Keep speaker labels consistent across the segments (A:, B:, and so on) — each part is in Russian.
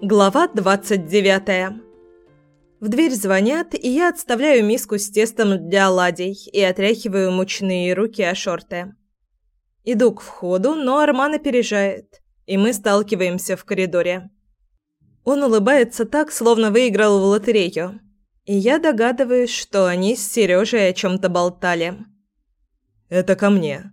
A: Глава 29. В дверь звонят, и я отставляю миску с тестом для оладий и отряхиваю мучные руки о шорты. Иду к входу, но Арман опережает, и мы сталкиваемся в коридоре. Он улыбается так, словно выиграл в лотерею, и я догадываюсь, что они с Сережей о чем-то болтали.
B: «Это ко мне»,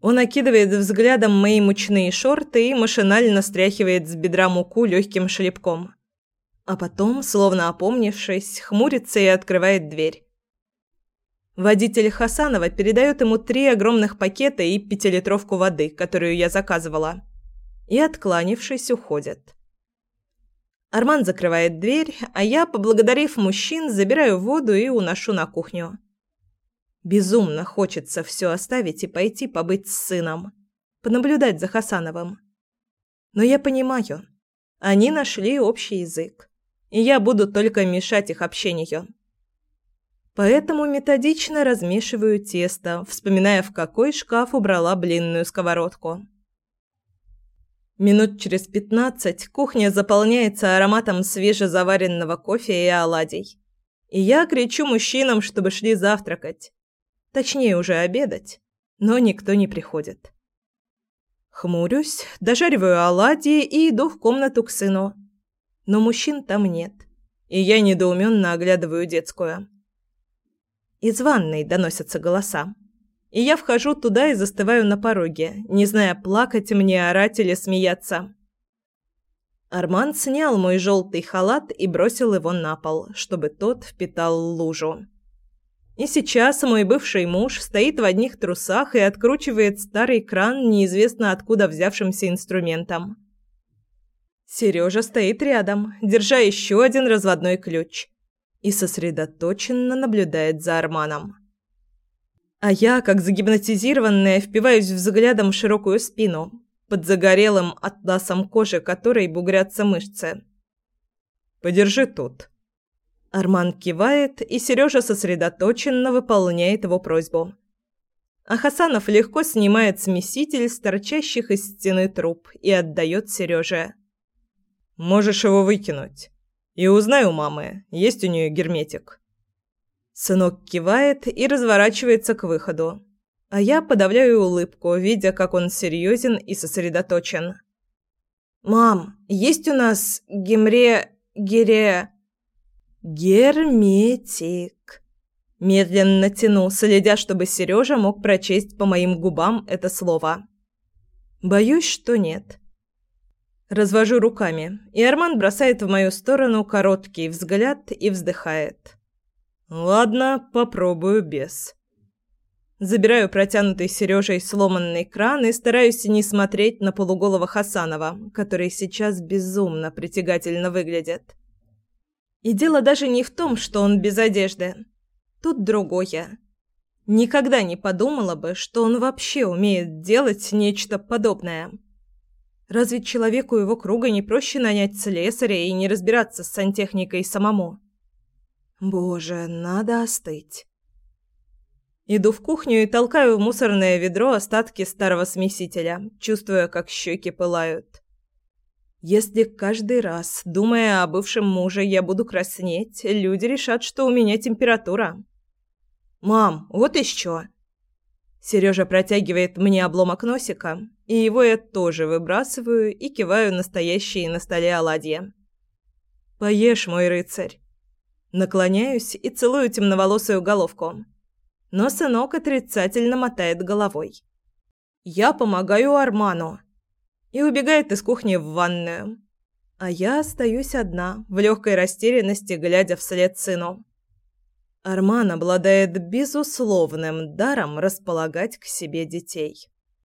A: он окидывает взглядом мои мучные шорты и машинально стряхивает с бедра муку легким шлепком. А потом, словно опомнившись, хмурится и открывает дверь. Водитель Хасанова передает ему три огромных пакета и пятилитровку воды, которую я заказывала. И, откланившись, уходит. Арман закрывает дверь, а я, поблагодарив мужчин, забираю воду и уношу на кухню. Безумно хочется все оставить и пойти побыть с сыном, понаблюдать за Хасановым. Но я понимаю, они нашли общий язык, и я буду только мешать их общению. Поэтому методично размешиваю тесто, вспоминая, в какой шкаф убрала блинную сковородку. Минут через пятнадцать кухня заполняется ароматом свежезаваренного кофе и оладий. И я кричу мужчинам, чтобы шли завтракать. Точнее, уже обедать. Но никто не приходит. Хмурюсь, дожариваю оладьи и иду в комнату к сыну. Но мужчин там нет. И я недоуменно оглядываю детскую. Из ванной доносятся голоса. И я вхожу туда и застываю на пороге, не зная, плакать мне, орать или смеяться. Арман снял мой желтый халат и бросил его на пол, чтобы тот впитал лужу. И сейчас мой бывший муж стоит в одних трусах и откручивает старый кран неизвестно откуда взявшимся инструментом. Сережа стоит рядом, держа еще один разводной ключ, и сосредоточенно наблюдает за Арманом. А я, как загипнотизированная, впиваюсь взглядом в широкую спину, под загорелым атласом кожи которой бугрятся мышцы.
B: «Подержи тут»,
A: Арман кивает, и Сережа сосредоточенно выполняет его просьбу. А Хасанов легко снимает смеситель с торчащих из стены труб и отдает Сереже.
B: «Можешь его выкинуть. И узнай у мамы, есть у нее герметик».
A: Сынок кивает и разворачивается к выходу. А я подавляю улыбку, видя, как он серьезен и сосредоточен. «Мам, есть у нас гемре... гере...» «Герметик», – медленно тянул, следя, чтобы Сережа мог прочесть по моим губам это слово. «Боюсь, что нет». Развожу руками, и Арман бросает в мою сторону короткий взгляд и вздыхает.
B: «Ладно, попробую без».
A: Забираю протянутый Сережей сломанный кран и стараюсь не смотреть на полуголого Хасанова, который сейчас безумно притягательно выглядит. И дело даже не в том, что он без одежды. Тут другое. Никогда не подумала бы, что он вообще умеет делать нечто подобное. Разве человеку его круга не проще нанять слесаря и не разбираться с сантехникой самому? Боже, надо остыть. Иду в кухню и толкаю в мусорное ведро остатки старого смесителя, чувствуя, как щеки пылают. Если каждый раз, думая о бывшем муже, я буду краснеть, люди решат, что у меня температура. «Мам, вот еще!» Сережа протягивает мне обломок носика, и его я тоже выбрасываю и киваю настоящие на столе оладья. «Поешь, мой рыцарь!» Наклоняюсь и целую темноволосую головку. Но сынок отрицательно мотает головой. «Я помогаю Арману!» И убегает из кухни в ванную. А я остаюсь одна, в легкой растерянности, глядя вслед сыну. Арман обладает безусловным даром располагать к себе детей.